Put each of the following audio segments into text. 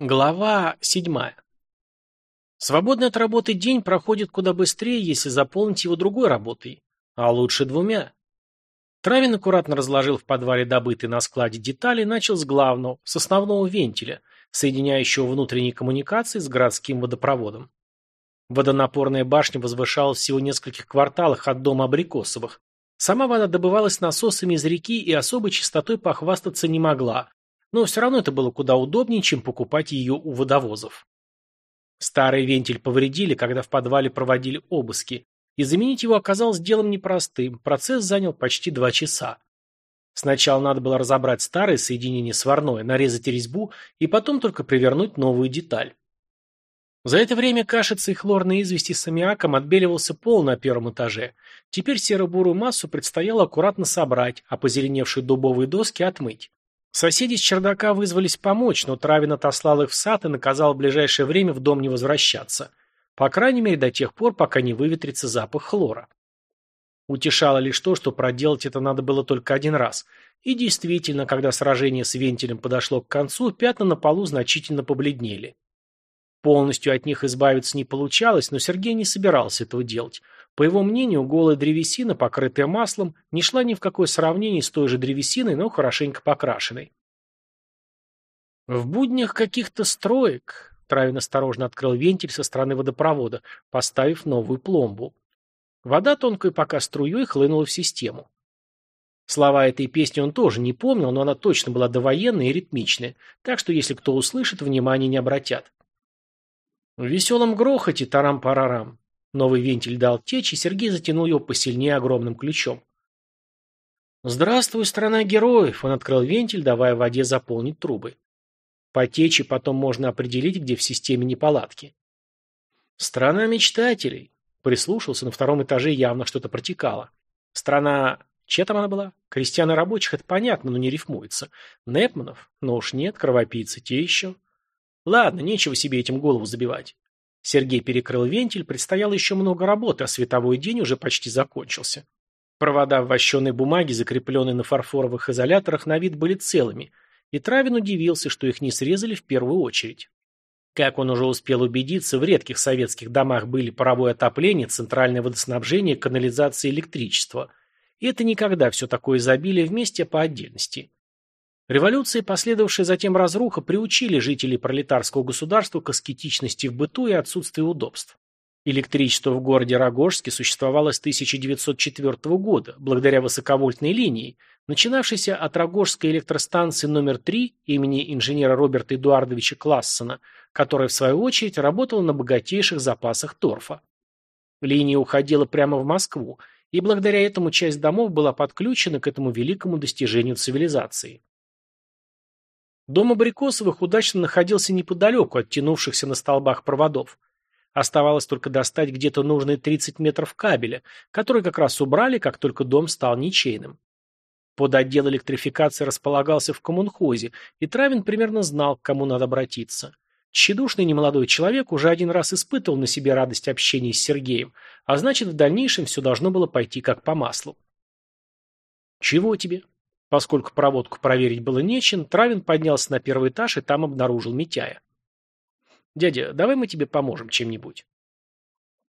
Глава седьмая. Свободный от работы день проходит куда быстрее, если заполнить его другой работой, а лучше двумя. Травин аккуратно разложил в подвале добытые на складе детали и начал с главного, с основного вентиля, соединяющего внутренние коммуникации с городским водопроводом. Водонапорная башня возвышалась всего в нескольких кварталах от дома Абрикосовых. Сама вода добывалась насосами из реки и особой чистотой похвастаться не могла, но все равно это было куда удобнее, чем покупать ее у водовозов. Старый вентиль повредили, когда в подвале проводили обыски, и заменить его оказалось делом непростым, процесс занял почти два часа. Сначала надо было разобрать старое соединение сварное, нарезать резьбу и потом только привернуть новую деталь. За это время кашица и хлорной извести с аммиаком отбеливался пол на первом этаже. Теперь серо-бурую массу предстояло аккуратно собрать, а позеленевшие дубовые доски отмыть. Соседи с чердака вызвались помочь, но Травин отослал их в сад и наказал в ближайшее время в дом не возвращаться. По крайней мере, до тех пор, пока не выветрится запах хлора. Утешало лишь то, что проделать это надо было только один раз. И действительно, когда сражение с вентилем подошло к концу, пятна на полу значительно побледнели. Полностью от них избавиться не получалось, но Сергей не собирался этого делать. По его мнению, голая древесина, покрытая маслом, не шла ни в какое сравнение с той же древесиной, но хорошенько покрашенной. В буднях каких-то строек Травин осторожно открыл вентиль со стороны водопровода, поставив новую пломбу. Вода тонкой пока струей хлынула в систему. Слова этой песни он тоже не помнил, но она точно была довоенная и ритмичная, так что если кто услышит, внимания не обратят. В веселом грохоте тарам-парарам. Новый вентиль дал течь, и Сергей затянул его посильнее огромным ключом. «Здравствуй, страна героев!» Он открыл вентиль, давая воде заполнить трубы. По течи потом можно определить, где в системе неполадки. «Страна мечтателей!» Прислушался, на втором этаже явно что-то протекало. «Страна... Чья там она была? Крестьян и рабочих, это понятно, но не рифмуется. Непманов? Ну уж нет, кровопийцы, те еще...» Ладно, нечего себе этим голову забивать. Сергей перекрыл вентиль, предстояло еще много работы, а световой день уже почти закончился. Провода в вощеной бумаге, закрепленные на фарфоровых изоляторах, на вид были целыми, и Травин удивился, что их не срезали в первую очередь. Как он уже успел убедиться, в редких советских домах были паровое отопление, центральное водоснабжение, канализация и электричество. И это никогда все такое изобилие вместе по отдельности. Революция и последовавшая затем разруха приучили жителей пролетарского государства к аскетичности в быту и отсутствию удобств. Электричество в городе Рогожске существовало с 1904 года, благодаря высоковольтной линии, начинавшейся от Рогожской электростанции номер 3 имени инженера Роберта Эдуардовича Классона, которая, в свою очередь, работала на богатейших запасах торфа. Линия уходила прямо в Москву, и благодаря этому часть домов была подключена к этому великому достижению цивилизации. Дом Абрикосовых удачно находился неподалеку от тянувшихся на столбах проводов. Оставалось только достать где-то нужные 30 метров кабеля, который как раз убрали, как только дом стал ничейным. Под отдел электрификации располагался в коммунхозе, и Травин примерно знал, к кому надо обратиться. Тщедушный немолодой человек уже один раз испытывал на себе радость общения с Сергеем, а значит, в дальнейшем все должно было пойти как по маслу. «Чего тебе?» Поскольку проводку проверить было нечем, Травин поднялся на первый этаж и там обнаружил Митяя. «Дядя, давай мы тебе поможем чем-нибудь».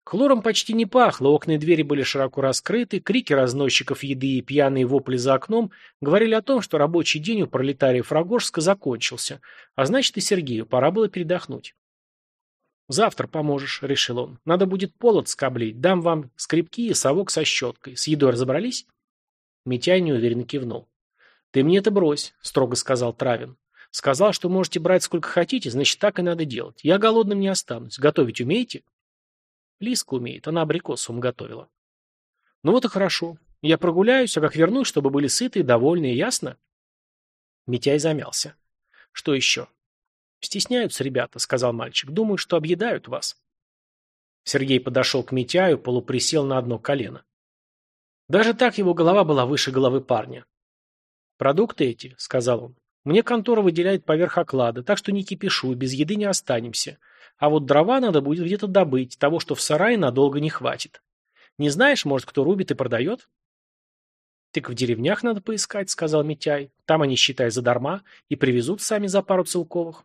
Хлором почти не пахло, окна и двери были широко раскрыты, крики разносчиков еды и пьяные вопли за окном говорили о том, что рабочий день у пролетариев Рогожска закончился, а значит и Сергею пора было передохнуть. «Завтра поможешь», — решил он. «Надо будет пол отскоблить, дам вам скребки и совок со щеткой. С едой разобрались?» Митяй неуверенно кивнул. «Ты мне это брось», — строго сказал Травин. «Сказал, что можете брать сколько хотите, значит, так и надо делать. Я голодным не останусь. Готовить умеете?» Лиска умеет, она абрикосовым готовила. «Ну вот и хорошо. Я прогуляюсь, а как вернусь, чтобы были сыты и довольны, ясно?» Митяй замялся. «Что еще?» «Стесняются ребята», — сказал мальчик. «Думают, что объедают вас». Сергей подошел к Митяю, полуприсел на одно колено. Даже так его голова была выше головы парня. «Продукты эти», — сказал он, — «мне контора выделяет поверх оклада, так что не кипишу, без еды не останемся. А вот дрова надо будет где-то добыть, того, что в сарае надолго не хватит. Не знаешь, может, кто рубит и продает?» «Так в деревнях надо поискать», — сказал Митяй. «Там они, считай, задарма и привезут сами за пару целковых».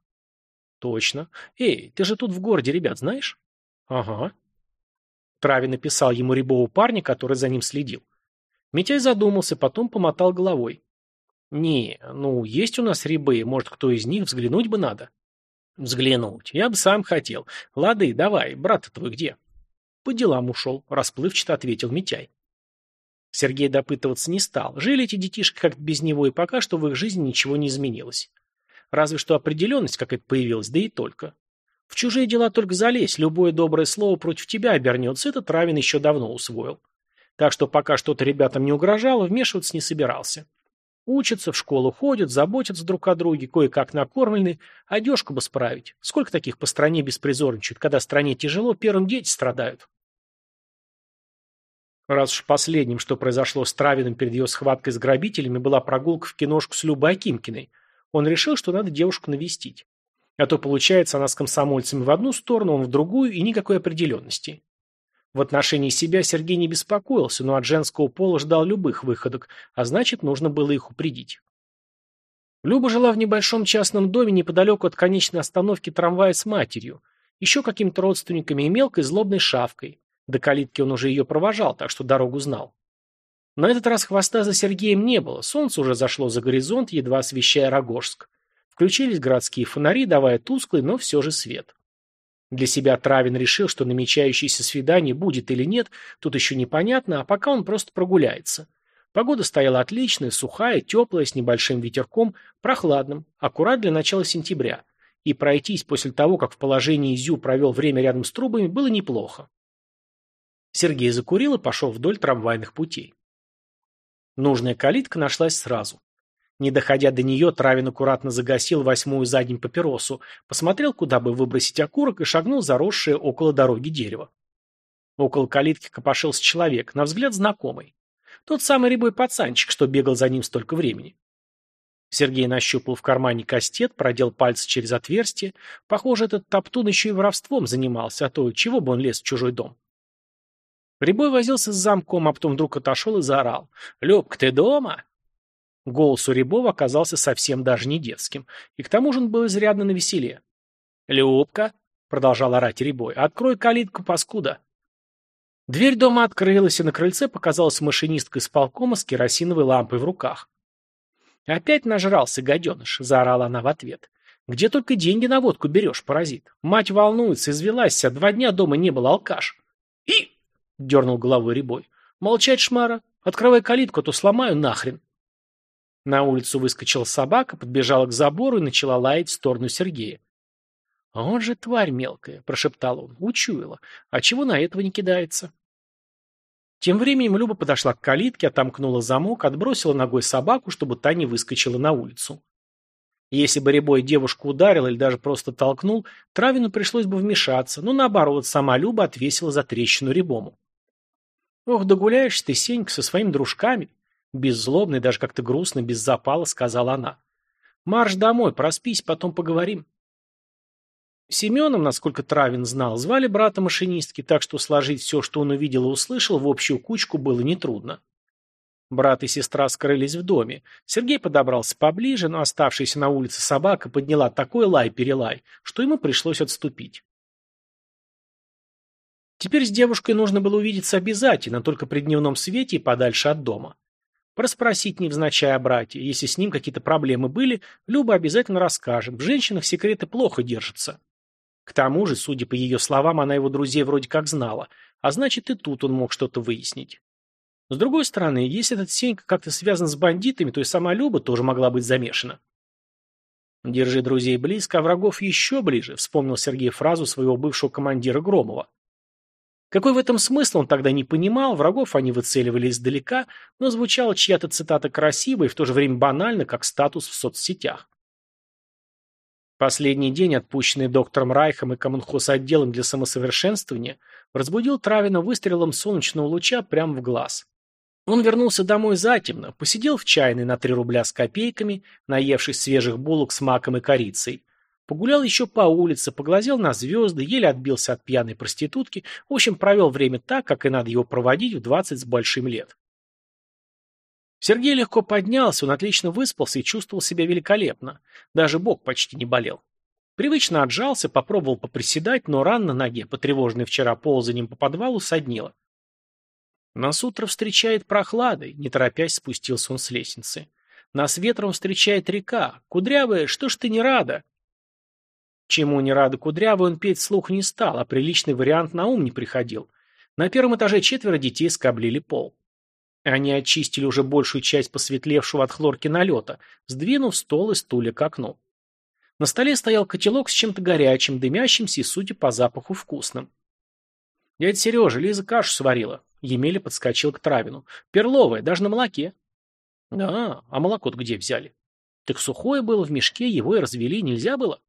Точно. Эй, ты же тут в городе ребят знаешь? Ага. Травин написал ему рябову парня, который за ним следил. Митяй задумался, потом помотал головой. Не, ну, есть у нас рябы, может, кто из них, взглянуть бы надо. Взглянуть. Я бы сам хотел. Лады, давай, брат твой где? По делам ушел, расплывчато ответил Митяй. Сергей допытываться не стал. Жили эти детишки как-то без него, и пока что в их жизни ничего не изменилось. Разве что определенность какая-то появилась, да и только. В чужие дела только залезь, любое доброе слово против тебя обернется, этот Равин еще давно усвоил. Так что пока что-то ребятам не угрожало, вмешиваться не собирался. Учатся, в школу ходят, заботятся друг о друге, кое-как накормлены, одежку бы справить. Сколько таких по стране беспризорничают, когда стране тяжело, первым дети страдают. Раз уж последним, что произошло с Травиным перед ее схваткой с грабителями, была прогулка в киношку с Любой Акимкиной, он решил, что надо девушку навестить. А то, получается, она с комсомольцами в одну сторону, он в другую, и никакой определенности. В отношении себя Сергей не беспокоился, но от женского пола ждал любых выходок, а значит, нужно было их упредить. Люба жила в небольшом частном доме неподалеку от конечной остановки трамвая с матерью, еще какими-то родственниками и мелкой злобной шавкой. До калитки он уже ее провожал, так что дорогу знал. На этот раз хвоста за Сергеем не было, солнце уже зашло за горизонт, едва освещая Рогожск. Включились городские фонари, давая тусклый, но все же свет. Для себя Травин решил, что намечающееся свидание будет или нет, тут еще непонятно, а пока он просто прогуляется. Погода стояла отличная, сухая, теплая, с небольшим ветерком, прохладным, аккурат для начала сентября. И пройтись после того, как в положении Зю провел время рядом с трубами, было неплохо. Сергей закурил и пошел вдоль трамвайных путей. Нужная калитка нашлась сразу. Не доходя до нее, Травин аккуратно загасил восьмую задним папиросу, посмотрел, куда бы выбросить окурок и шагнул заросшее около дороги дерево. Около калитки копошился человек, на взгляд знакомый. Тот самый рябой пацанчик, что бегал за ним столько времени. Сергей нащупал в кармане кастет, продел пальцы через отверстие. Похоже, этот топтун еще и воровством занимался, а то чего бы он лез в чужой дом. Рябой возился с замком, а потом вдруг отошел и заорал. «Любка, ты дома?» Голос у Рябова оказался совсем даже не детским, и к тому же он был изрядно навеселе. «Любка», — продолжал орать Рябой, — «открой калитку, паскуда». Дверь дома открылась, и на крыльце показалась машинистка из полкома с керосиновой лампой в руках. «Опять нажрался, гаденыш», — заорала она в ответ. «Где только деньги на водку берешь, паразит? Мать волнуется, извелась вся, два дня дома не был алкаш». «И!» — дернул головой Рябой. «Молчать, шмара! Открывай калитку, а то сломаю нахрен!» На улицу выскочила собака, подбежала к забору и начала лаять в сторону Сергея. «А он же тварь мелкая», — прошептал он, — учуяла. «А чего на этого не кидается?» Тем временем Люба подошла к калитке, отомкнула замок, отбросила ногой собаку, чтобы та не выскочила на улицу. Если бы Рябой девушку ударил или даже просто толкнул, Травину пришлось бы вмешаться, но наоборот, сама Люба отвесила за трещину Рябому. «Ох, догуляешься ты, Сенька, со своими дружками!» Беззлобно и даже как-то грустно, без запала, сказала она. «Марш домой, проспись, потом поговорим». Семеном, насколько Травин знал, звали брата машинистки, так что сложить все, что он увидел и услышал, в общую кучку было нетрудно. Брат и сестра скрылись в доме. Сергей подобрался поближе, но оставшаяся на улице собака подняла такой лай-перелай, что ему пришлось отступить. Теперь с девушкой нужно было увидеться обязательно, только при дневном свете и подальше от дома. Проспросить невзначай о брате. Если с ним какие-то проблемы были, Люба обязательно расскажет. В женщинах секреты плохо держатся. К тому же, судя по ее словам, она его друзей вроде как знала, а значит и тут он мог что-то выяснить. С другой стороны, если этот Сенька как-то связан с бандитами, то и сама Люба тоже могла быть замешана. «Держи друзей близко, а врагов еще ближе», — вспомнил Сергей фразу своего бывшего командира Громова. Какой в этом смысл он тогда не понимал, врагов они выцеливали издалека, но звучала чья-то цитата красиво и в то же время банально, как статус в соцсетях. Последний день, отпущенный доктором Райхом и коммунхоз-отделом для самосовершенствования, разбудил Травина выстрелом солнечного луча прямо в глаз. Он вернулся домой затемно, посидел в чайной на три рубля с копейками, наевшись свежих булок с маком и корицей, Погулял еще по улице, поглазел на звезды, еле отбился от пьяной проститутки, в общем, провел время так, как и надо его проводить в двадцать с большим лет. Сергей легко поднялся, он отлично выспался и чувствовал себя великолепно. Даже бок почти не болел. Привычно отжался, попробовал поприседать, но ран на ноге, потревоженный вчера ползанием по подвалу, соднило. Нас утро встречает прохладой, не торопясь спустился он с лестницы. Нас ветром встречает река. Кудрявая, что ж ты не рада? Чему не рада Кудрявая, он петь слух не стал, а приличный вариант на ум не приходил. На первом этаже четверо детей скоблили пол. Они очистили уже большую часть посветлевшего от хлорки налета, сдвинув стол и стулья к окну. На столе стоял котелок с чем-то горячим, дымящимся и, судя по запаху, вкусным. «Дядя Сережа, Лиза кашу сварила». Емеля подскочил к Травину. «Перловая, даже на молоке». «Да, а молоко-то где взяли?» «Так сухое было в мешке, его и развели, нельзя было?»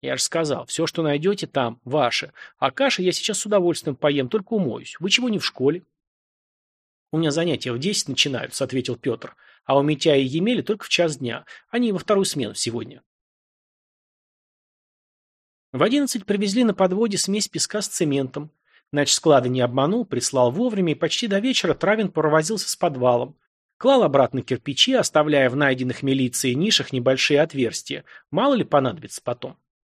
«Я же сказал, все, что найдете там, ваше. А каши я сейчас с удовольствием поем, только умоюсь. Вы чего не в школе?» «У меня занятия в десять начинаются», — ответил Петр. «А у Митя и Емели только в час дня. Они во вторую смену сегодня». В одиннадцать привезли на подводе смесь песка с цементом. Значит, склада не обманул, прислал вовремя, и почти до вечера Травин провозился с подвалом. Клал обратно кирпичи, оставляя в найденных милицией нишах небольшие отверстия. Мало ли понадобится потом.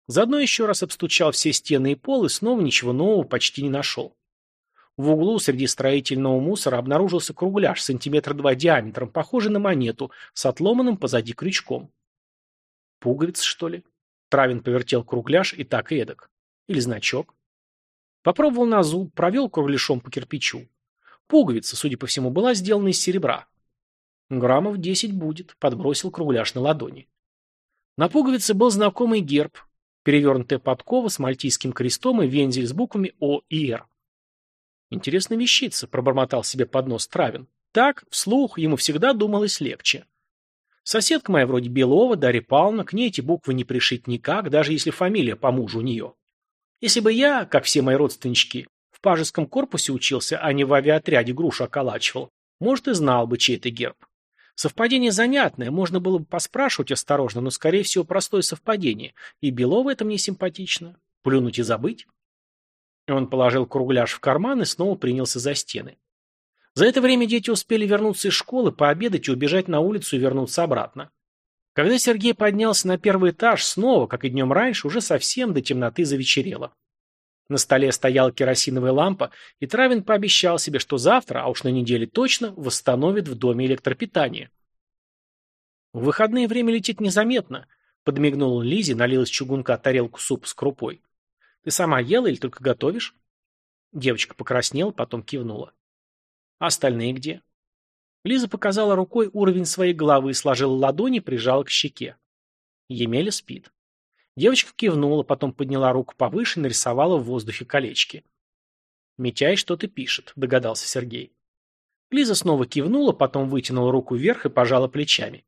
Заодно еще раз обстучал все стены и пол, и снова ничего нового почти не нашел. В углу среди строительного мусора обнаружился кругляш сантиметра два диаметром, похожий на монету, с отломанным позади крючком. Пуговица, что ли? Травин повертел кругляш и так и эдак. Или значок. Попробовал на зуб, провел кругляшом по кирпичу. Пуговица, судя по всему, была сделана из серебра. Граммов десять будет, подбросил кругляш на ладони. На пуговице был знакомый герб, перевернутая подкова с мальтийским крестом и вензель с буквами О и Р. Интересная вещица, пробормотал себе под нос Травин. Так, вслух, ему всегда думалось легче. Соседка моя вроде Белова, Дарья Павловна, к ней эти буквы не пришить никак, даже если фамилия по мужу у нее. Если бы я, как все мои родственнички, в пажеском корпусе учился, а не в авиаотряде грушу околачивал, может, и знал бы, чей это герб. Совпадение занятное, можно было бы поспрашивать осторожно, но, скорее всего, простое совпадение. И Белова это мне симпатично. Плюнуть и забыть. Он положил кругляш в карман и снова принялся за стены. За это время дети успели вернуться из школы, пообедать и убежать на улицу и вернуться обратно. Когда Сергей поднялся на первый этаж, снова, как и днем раньше, уже совсем до темноты завечерело. На столе стояла керосиновая лампа, и Травин пообещал себе, что завтра, а уж на неделе точно, восстановит в доме электропитание. В выходные время летит незаметно, подмигнул он Лизе, налил из чугунка тарелку супа с крупой. Ты сама ела или только готовишь? Девочка покраснела, потом кивнула. А остальные где? Лиза показала рукой уровень своей головы, сложила ладони, прижала к щеке. Емеля спит. Девочка кивнула, потом подняла руку повыше и нарисовала в воздухе колечки. «Митяй что-то пишет», — догадался Сергей. Лиза снова кивнула, потом вытянула руку вверх и пожала плечами.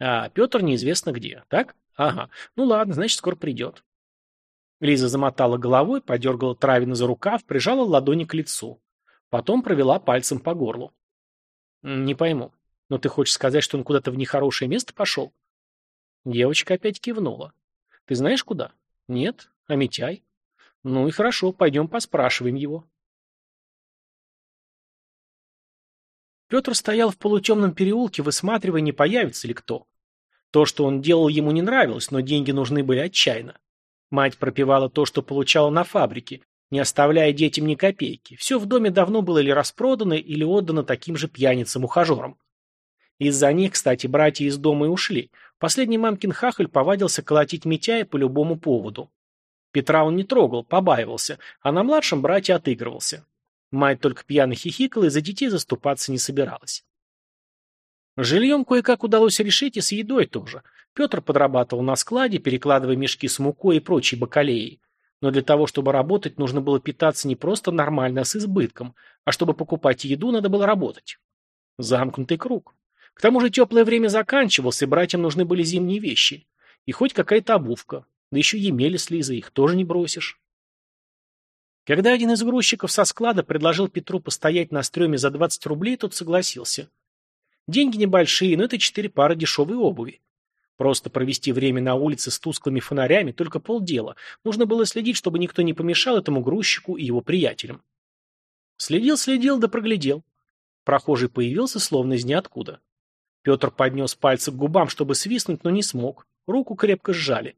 «А Петр неизвестно где, так? Ага. Ну ладно, значит, скоро придет». Лиза замотала головой, подергала Травина за рукав, прижала ладони к лицу. Потом провела пальцем по горлу. «Не пойму. Но ты хочешь сказать, что он куда-то в нехорошее место пошел?» Девочка опять кивнула. «Ты знаешь, куда?» «Нет. А Митяй?» «Ну и хорошо, пойдем поспрашиваем его». Петр стоял в полутемном переулке, высматривая, не появится ли кто. То, что он делал, ему не нравилось, но деньги нужны были отчаянно. Мать пропивала то, что получала на фабрике, не оставляя детям ни копейки. Все в доме давно было или распродано, или отдано таким же пьяницам-ухажерам. Из-за них, кстати, братья из дома и ушли. Последний мамкин хахаль повадился колотить Митяя по любому поводу. Петра он не трогал, побаивался, а на младшем брате отыгрывался. Мать только пьяно хихикала и за детей заступаться не собиралась. Жильем кое-как удалось решить и с едой тоже. Петр подрабатывал на складе, перекладывая мешки с мукой и прочей бакалеей. Но для того, чтобы работать, нужно было питаться не просто нормально, а с избытком. А чтобы покупать еду, надо было работать. Замкнутый круг. К тому же теплое время заканчивалось, и братьям нужны были зимние вещи. И хоть какая-то обувка. Да еще Емели с Лизой, их тоже не бросишь. Когда один из грузчиков со склада предложил Петру постоять на стреме за 20 рублей, тот согласился. Деньги небольшие, но это четыре пары дешевой обуви. Просто провести время на улице с тусклыми фонарями – только полдела. Нужно было следить, чтобы никто не помешал этому грузчику и его приятелям. Следил-следил, да проглядел. Прохожий появился, словно из ниоткуда. Петр поднес пальцы к губам, чтобы свистнуть, но не смог. Руку крепко сжали.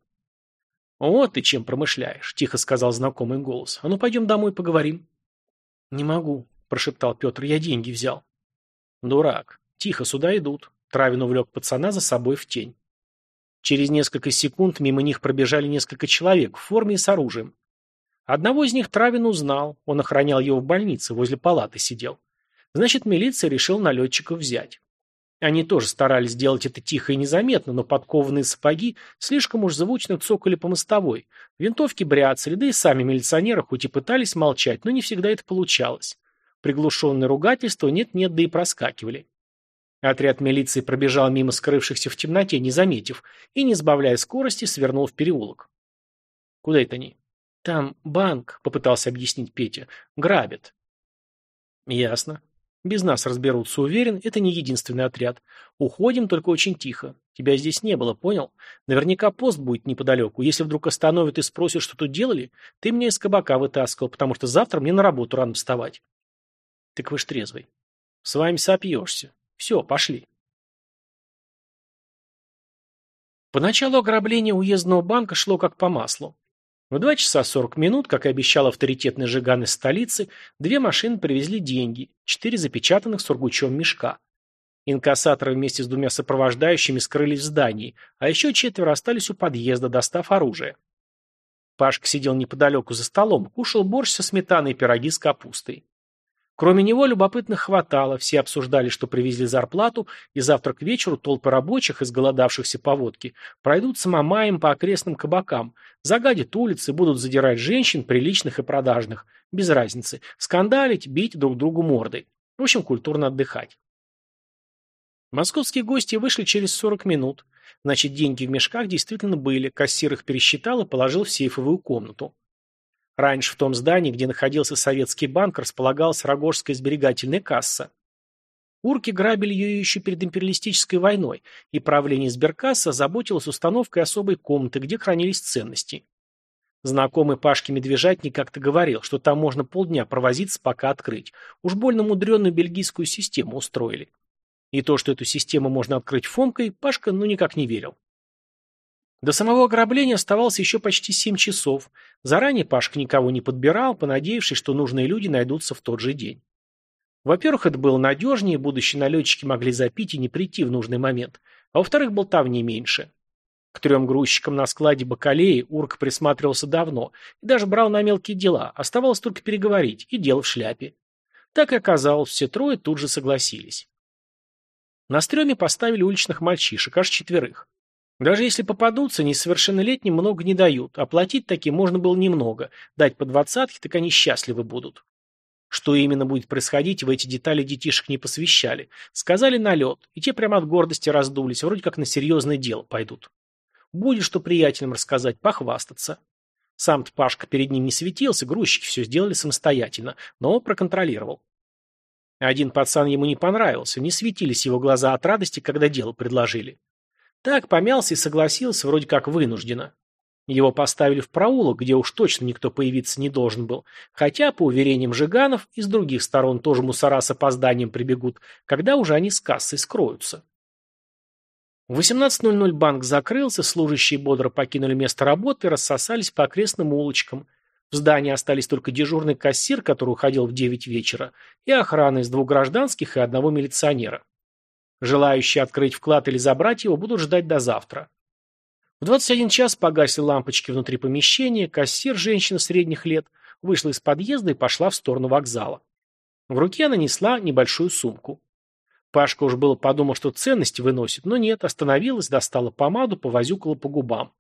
«Вот ты чем промышляешь», – тихо сказал знакомый голос. «А ну, пойдем домой поговорим». «Не могу», – прошептал Петр, – «я деньги взял». «Дурак. Тихо, сюда идут». Травин увлек пацана за собой в тень. Через несколько секунд мимо них пробежали несколько человек в форме и с оружием. Одного из них Травин узнал, он охранял его в больнице, возле палаты сидел. Значит, милиция решил налетчиков взять. Они тоже старались сделать это тихо и незаметно, но подкованные сапоги слишком уж звучно цокали по мостовой. Винтовки бряцали, да и сами милиционеры хоть и пытались молчать, но не всегда это получалось. Приглушенные ругательства нет-нет, да и проскакивали. Отряд милиции пробежал мимо скрывшихся в темноте, не заметив, и, не сбавляя скорости, свернул в переулок. «Куда это они?» «Там банк», — попытался объяснить Петя. «Грабят». «Ясно. Без нас разберутся, уверен, это не единственный отряд. Уходим, только очень тихо. Тебя здесь не было, понял? Наверняка пост будет неподалеку. Если вдруг остановят и спросят, что тут делали, ты меня из кабака вытаскивал, потому что завтра мне на работу рано вставать. Так вы ж трезвый. С вами сопьешься. Все, пошли. Поначалу ограбление уездного банка шло как по маслу. В два часа сорок минут, как и обещал авторитетный Жиган из столицы, две машины привезли деньги, четыре запечатанных сургучом мешка. Инкассаторы вместе с двумя сопровождающими скрылись в здании, а еще четверо остались у подъезда, достав оружие. Пашка сидел неподалеку за столом, кушал борщ со сметаной и пироги с капустой. Кроме него любопытных хватало, все обсуждали, что привезли зарплату, и завтра к вечеру толпы рабочих, изголодавшихся по водке, пройдут самомаем по окрестным кабакам, загадят улицы, будут задирать женщин, приличных и продажных, без разницы, скандалить, бить друг другу мордой. В общем, культурно отдыхать. Московские гости вышли через 40 минут. Значит, деньги в мешках действительно были, кассир их пересчитал и положил в сейфовую комнату. Раньше в том здании, где находился советский банк, располагалась Рогожская сберегательная касса. Урки грабили ее еще перед империалистической войной, и правление сберкасса заботилось установкой особой комнаты, где хранились ценности. Знакомый Пашке Медвежатник как-то говорил, что там можно полдня провозиться, пока открыть. Уж больно мудреную бельгийскую систему устроили. И то, что эту систему можно открыть фомкой, Пашка ну никак не верил. До самого ограбления оставалось еще почти семь часов. Заранее Пашка никого не подбирал, понадеявшись, что нужные люди найдутся в тот же день. Во-первых, это было надежнее, будущие налетчики могли запить и не прийти в нужный момент. А во-вторых, болтовни меньше. К трем грузчикам на складе бакалеи Урк присматривался давно и даже брал на мелкие дела, оставалось только переговорить, и дело в шляпе. Так и оказалось, все трое тут же согласились. На стреме поставили уличных мальчишек, аж четверых. Даже если попадутся, несовершеннолетним много не дают, а платить таким можно было немного, дать по двадцатке, так они счастливы будут. Что именно будет происходить, в эти детали детишек не посвящали. Сказали налет, и те прямо от гордости раздулись, вроде как на серьезное дело пойдут. Будет что приятелям рассказать, похвастаться. Сам-то Пашка перед ним не светился, грузчики все сделали самостоятельно, но проконтролировал. Один пацан ему не понравился, не светились его глаза от радости, когда дело предложили. Так помялся и согласился, вроде как вынужденно. Его поставили в проулок, где уж точно никто появиться не должен был, хотя, по уверениям Жиганов, и с других сторон тоже мусора с опозданием прибегут, когда уже они с кассой скроются. В 18.00 банк закрылся, служащие бодро покинули место работы и рассосались по окрестным улочкам. В здании остались только дежурный кассир, который уходил в 9 вечера, и охрана из двух гражданских и одного милиционера. Желающие открыть вклад или забрать его будут ждать до завтра. В 21 час погасли лампочки внутри помещения, кассир, женщина средних лет, вышла из подъезда и пошла в сторону вокзала. В руке она несла небольшую сумку. Пашка уж было подумал, что ценности выносит, но нет, остановилась, достала помаду, повозюкала по губам.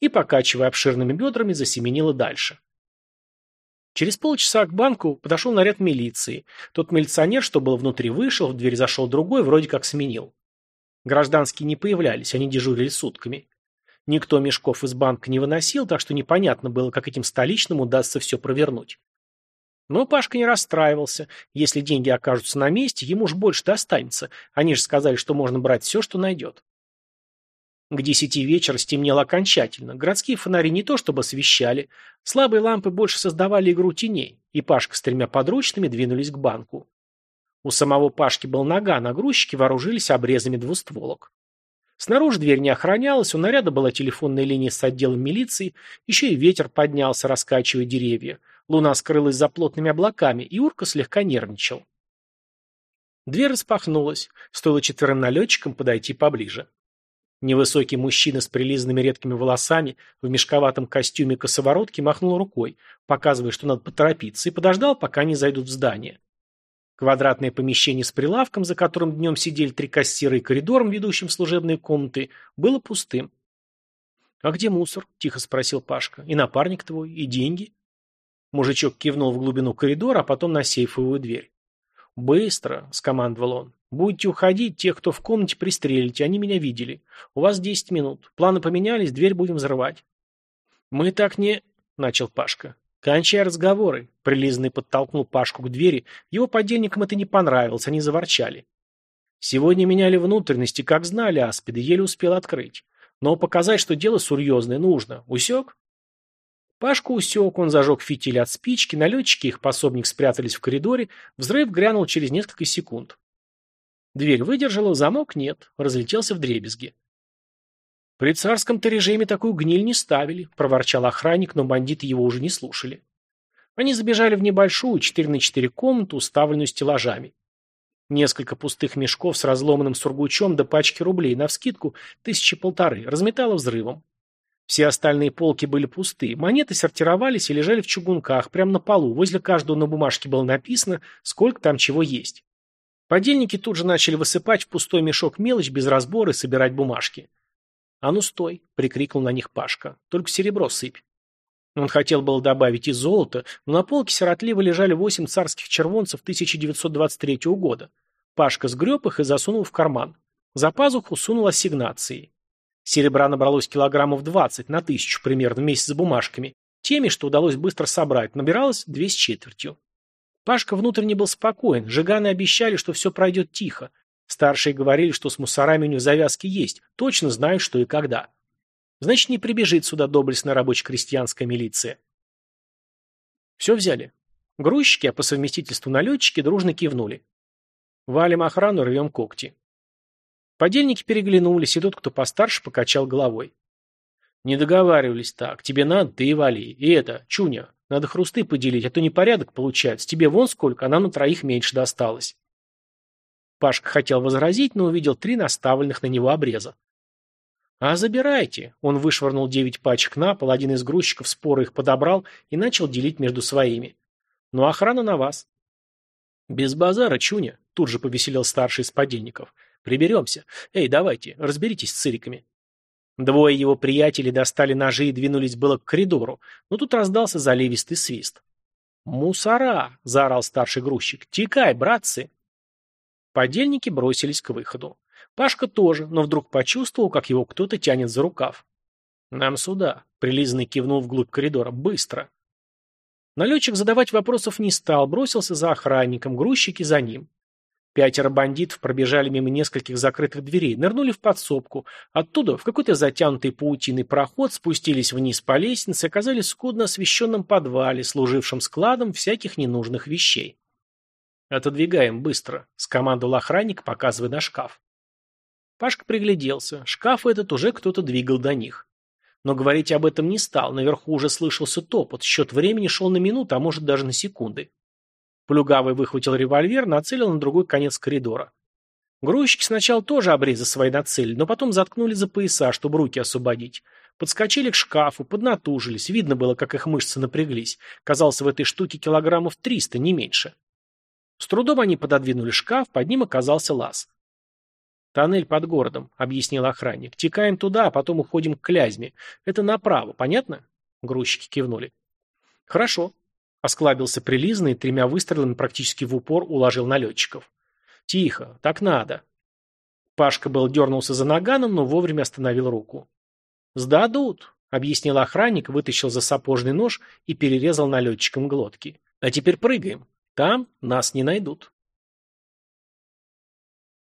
И, покачивая обширными бедрами, засеменила дальше. Через полчаса к банку подошел наряд милиции. Тот милиционер, что был внутри, вышел, в дверь зашел другой, вроде как сменил. Гражданские не появлялись, они дежурили сутками. Никто мешков из банка не выносил, так что непонятно было, как этим столичным удастся все провернуть. Но Пашка не расстраивался. Если деньги окажутся на месте, ему уж больше достанется. Они же сказали, что можно брать все, что найдет. К десяти вечера стемнело окончательно. Городские фонари не то чтобы освещали. Слабые лампы больше создавали игру теней, и Пашка с тремя подручными двинулись к банку. У самого Пашки был нога, нагрузчики вооружились обрезами двустволок. Снаружи дверь не охранялась, у наряда была телефонная линия с отделом милиции, еще и ветер поднялся, раскачивая деревья. Луна скрылась за плотными облаками, и Урка слегка нервничал. Дверь распахнулась, стоило четверым налетчикам подойти поближе. Невысокий мужчина с прилизанными редкими волосами в мешковатом костюме косоворотки махнул рукой, показывая, что надо поторопиться, и подождал, пока они зайдут в здание. Квадратное помещение с прилавком, за которым днем сидели три кассира и коридором, ведущим в служебные комнаты, было пустым. «А где мусор?» – тихо спросил Пашка. «И напарник твой? И деньги?» Мужичок кивнул в глубину коридора, а потом на сейфовую дверь. «Быстро!» – скомандовал он. «Будете уходить, тех, кто в комнате, пристрелите, они меня видели. У вас десять минут. Планы поменялись, дверь будем взрывать». «Мы так не...» – начал Пашка. «Кончай разговоры», — прилизанный подтолкнул Пашку к двери. Его подельникам это не понравилось, они заворчали. Сегодня меняли внутренности, как знали аспиды, еле успел открыть. Но показать, что дело серьезное, нужно. Усек? Пашку усек, он зажег фитиль от спички, налетчики их пособник спрятались в коридоре, взрыв грянул через несколько секунд. Дверь выдержала, замок нет, разлетелся в дребезги. «При царском-то режиме такую гниль не ставили», – проворчал охранник, но бандиты его уже не слушали. Они забежали в небольшую, 4 на 4 комнату, уставленную стеллажами. Несколько пустых мешков с разломанным сургучом до пачки рублей, навскидку тысячи полторы, разметало взрывом. Все остальные полки были пусты, монеты сортировались и лежали в чугунках, прямо на полу, возле каждого на бумажке было написано, сколько там чего есть. Подельники тут же начали высыпать в пустой мешок мелочь без разбора и собирать бумажки. «А ну стой!» — прикрикнул на них Пашка. «Только серебро сыпь». Он хотел было добавить и золото, но на полке сиротливо лежали восемь царских червонцев 1923 года. Пашка сгреб их и засунул в карман. За пазуху сунул ассигнации. Серебра набралось килограммов 20 на тысячу примерно вместе с бумажками. Теми, что удалось быстро собрать, набиралось две с четвертью. Пашка внутренне был спокоен, жиганы обещали, что все пройдет тихо, Старшие говорили, что с мусорами у них завязки есть, точно знают, что и когда. Значит, не прибежит сюда доблестная рабоче-крестьянская милиция. Все взяли. Грузчики, а по совместительству налетчики, дружно кивнули. Валим охрану, рвем когти. Подельники переглянулись, и тот, кто постарше, покачал головой. Не договаривались так. Тебе надо, ты и вали. И это, Чуня, надо хрусты поделить, а то непорядок получается. Тебе вон сколько, а нам на троих меньше досталось. Пашка хотел возразить, но увидел три наставленных на него обреза. «А забирайте!» Он вышвырнул девять пачек на пол, один из грузчиков споры их подобрал и начал делить между своими. «Ну, охрана на вас». «Без базара, Чуня!» Тут же повеселил старший из подельников. «Приберемся. Эй, давайте, разберитесь с цириками». Двое его приятелей достали ножи и двинулись было к коридору, но тут раздался заливистый свист. «Мусора!» — заорал старший грузчик. «Текай, братцы!» Подельники бросились к выходу. Пашка тоже, но вдруг почувствовал, как его кто-то тянет за рукав. «Нам сюда», — прилизанный кивнул вглубь коридора. «Быстро». Налетчик задавать вопросов не стал, бросился за охранником, грузчики за ним. Пятеро бандитов пробежали мимо нескольких закрытых дверей, нырнули в подсобку. Оттуда в какой-то затянутый паутиной проход спустились вниз по лестнице и оказались в скудно освещенном подвале, служившем складом всяких ненужных вещей. «Отодвигаем быстро», — скомандовал охранник, показывая на шкаф. Пашка пригляделся. Шкаф этот уже кто-то двигал до них. Но говорить об этом не стал, наверху уже слышался топот, счет времени шел на минуту, а может даже на секунды. Плюгавый выхватил револьвер, нацелил на другой конец коридора. Грузчики сначала тоже обрезы свои нацелили, но потом заткнули за пояса, чтобы руки освободить. Подскочили к шкафу, поднатужились, видно было, как их мышцы напряглись. Казалось, в этой штуке килограммов триста, не меньше. С трудом они пододвинули шкаф, под ним оказался лаз. «Тоннель под городом», — объяснил охранник. «Текаем туда, а потом уходим к Клязьме. Это направо, понятно?» Грузчики кивнули. «Хорошо», — осклабился прилизанный и тремя выстрелами практически в упор уложил налетчиков. «Тихо, так надо». Пашка был дернулся за наганом, но вовремя остановил руку. «Сдадут», — объяснил охранник, вытащил за сапожный нож и перерезал налетчикам глотки. «А теперь прыгаем». Там нас не найдут.